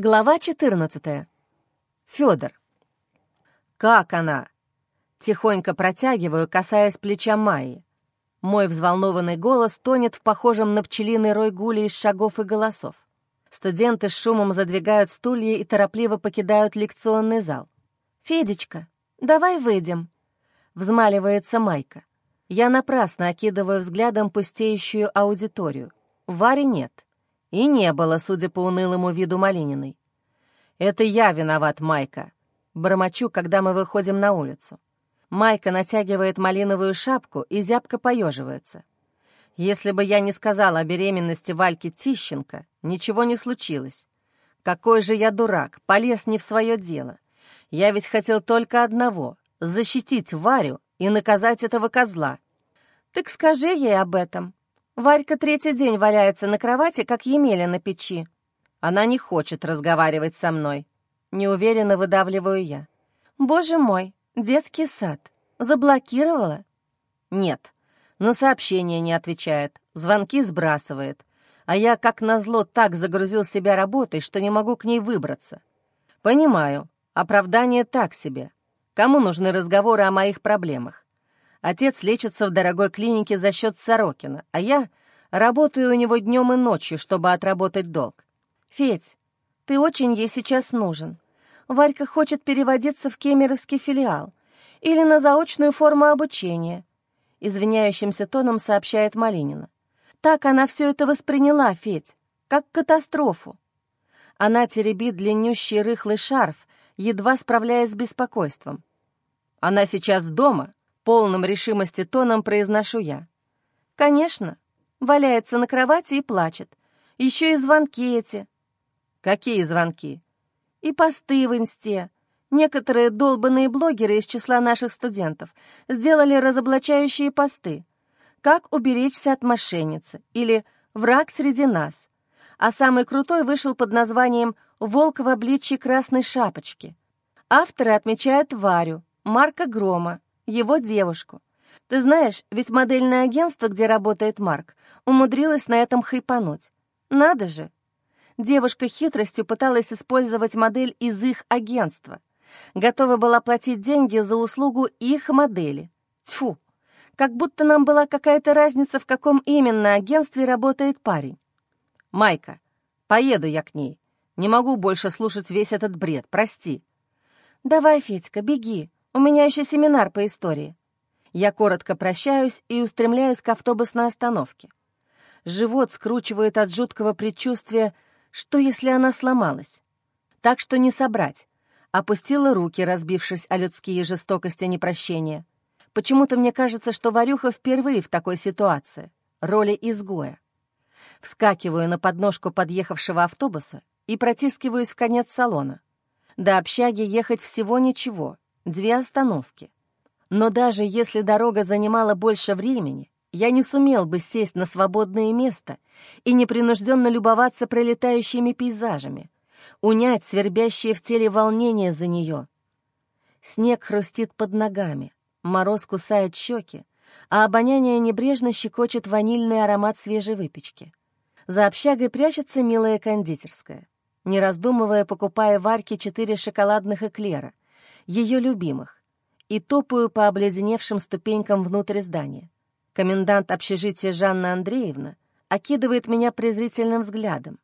Глава 14. Фёдор. «Как она?» Тихонько протягиваю, касаясь плеча Майи. Мой взволнованный голос тонет в похожем на пчелиный рой гули из шагов и голосов. Студенты с шумом задвигают стулья и торопливо покидают лекционный зал. «Федечка, давай выйдем», — взмаливается Майка. Я напрасно окидываю взглядом пустеющую аудиторию. Вари нет. И не было, судя по унылому виду Малининой. «Это я виноват, Майка», — бормочу, когда мы выходим на улицу. Майка натягивает малиновую шапку и зябко поеживается. Если бы я не сказала о беременности Вальки Тищенко, ничего не случилось. Какой же я дурак, полез не в свое дело. Я ведь хотел только одного — защитить Варю и наказать этого козла. «Так скажи ей об этом», Варька третий день валяется на кровати, как Емеля на печи. Она не хочет разговаривать со мной. Неуверенно выдавливаю я. Боже мой, детский сад. Заблокировала? Нет. На сообщение не отвечает, звонки сбрасывает. А я, как назло, так загрузил себя работой, что не могу к ней выбраться. Понимаю, оправдание так себе. Кому нужны разговоры о моих проблемах? Отец лечится в дорогой клинике за счет Сорокина, а я работаю у него днем и ночью, чтобы отработать долг. Федь, ты очень ей сейчас нужен. Варька хочет переводиться в кемеровский филиал или на заочную форму обучения, извиняющимся тоном сообщает Малинина. Так она все это восприняла, Федь, как катастрофу. Она теребит длиннющий рыхлый шарф, едва справляясь с беспокойством. Она сейчас дома, полным решимости тоном произношу я. «Конечно. Валяется на кровати и плачет. Еще и звонки эти». «Какие звонки?» «И посты в инсте. Некоторые долбанные блогеры из числа наших студентов сделали разоблачающие посты. Как уберечься от мошенницы» или «Враг среди нас». А самый крутой вышел под названием «Волк в обличье красной шапочки». Авторы отмечают Варю, Марка Грома, его девушку. Ты знаешь, ведь модельное агентство, где работает Марк, умудрилось на этом хайпануть. Надо же! Девушка хитростью пыталась использовать модель из их агентства. Готова была платить деньги за услугу их модели. Тьфу! Как будто нам была какая-то разница, в каком именно агентстве работает парень. «Майка, поеду я к ней. Не могу больше слушать весь этот бред, прости». «Давай, Федька, беги. У меня еще семинар по истории. Я коротко прощаюсь и устремляюсь к автобусной остановке. Живот скручивает от жуткого предчувствия, что если она сломалась. Так что не собрать. Опустила руки, разбившись о людские жестокости непрощения. Почему-то мне кажется, что Варюха впервые в такой ситуации, роли изгоя. Вскакиваю на подножку подъехавшего автобуса и протискиваюсь в конец салона. До общаги ехать всего ничего — две остановки. Но даже если дорога занимала больше времени, я не сумел бы сесть на свободное место и непринужденно любоваться пролетающими пейзажами, унять свербящее в теле волнение за нее. Снег хрустит под ногами, мороз кусает щеки, а обоняние небрежно щекочет ванильный аромат свежей выпечки. За общагой прячется милая кондитерская. Не раздумывая, покупая варки четыре шоколадных эклера — ее любимых, и топаю по обледеневшим ступенькам внутрь здания. Комендант общежития Жанна Андреевна окидывает меня презрительным взглядом.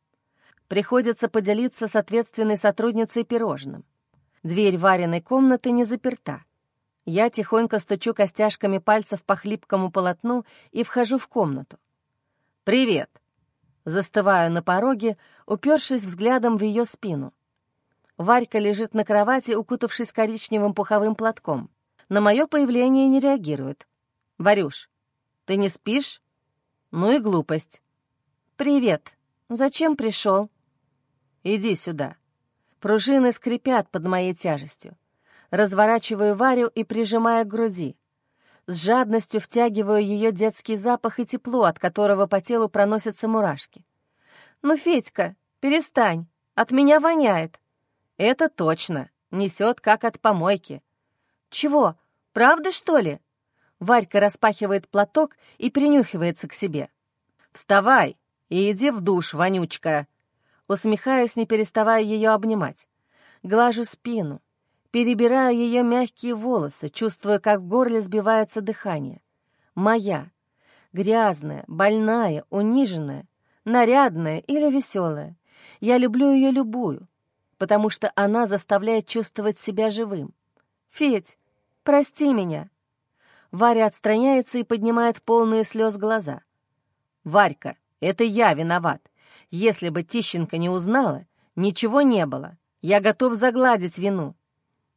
Приходится поделиться с ответственной сотрудницей пирожным. Дверь вареной комнаты не заперта. Я тихонько стучу костяшками пальцев по хлипкому полотну и вхожу в комнату. «Привет!» Застываю на пороге, упершись взглядом в ее спину. Варька лежит на кровати, укутавшись коричневым пуховым платком. На мое появление не реагирует. «Варюш, ты не спишь?» «Ну и глупость». «Привет. Зачем пришел?» «Иди сюда». Пружины скрипят под моей тяжестью. Разворачиваю Варю и прижимаю к груди. С жадностью втягиваю ее детский запах и тепло, от которого по телу проносятся мурашки. «Ну, Федька, перестань, от меня воняет». «Это точно. Несет, как от помойки». «Чего? Правда, что ли?» Варька распахивает платок и принюхивается к себе. «Вставай и иди в душ, вонючка!» Усмехаюсь, не переставая ее обнимать. Глажу спину, перебираю ее мягкие волосы, чувствуя, как в горле сбивается дыхание. Моя. Грязная, больная, униженная, нарядная или веселая. Я люблю ее любую, потому что она заставляет чувствовать себя живым. «Федь, прости меня!» Варя отстраняется и поднимает полные слез глаза. «Варька, это я виноват. Если бы Тищенко не узнала, ничего не было. Я готов загладить вину».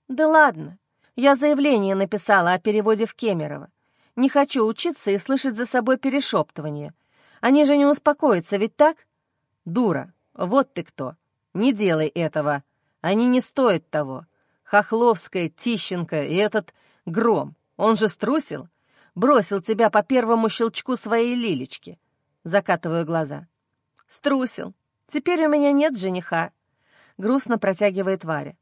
«Да ладно. Я заявление написала о переводе в Кемерово. Не хочу учиться и слышать за собой перешептывание. Они же не успокоятся, ведь так? Дура, вот ты кто. Не делай этого. Они не стоят того. Хохловская, Тищенко и этот Гром. Он же струсил. Бросил тебя по первому щелчку своей лилечки. Закатываю глаза. Струсил. Теперь у меня нет жениха. Грустно протягивает Варя.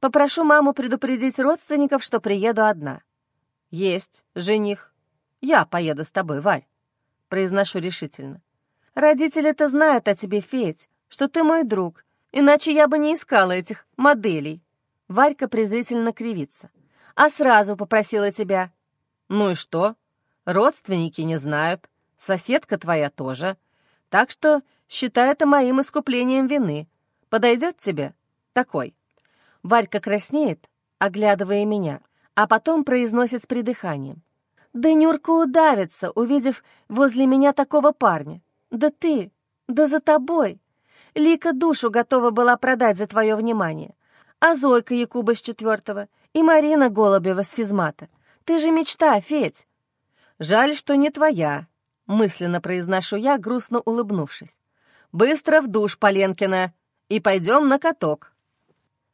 Попрошу маму предупредить родственников, что приеду одна. Есть жених. Я поеду с тобой, Варь. Произношу решительно. Родители-то знают о тебе, Федь, что ты мой друг, иначе я бы не искала этих моделей. Варька презрительно кривится. А сразу попросила тебя. Ну и что? Родственники не знают, соседка твоя тоже. Так что считай это моим искуплением вины. Подойдет тебе? Такой. Варька краснеет, оглядывая меня, а потом произносит с придыханием. Да Нюрка удавится, увидев возле меня такого парня. Да ты, да за тобой. Лика душу готова была продать за твое внимание. А Зойка Якуба с четвертого и Марина Голубева с физмата. Ты же мечта, Федь. Жаль, что не твоя, мысленно произношу я, грустно улыбнувшись. Быстро в душ, Поленкина, и пойдем на каток.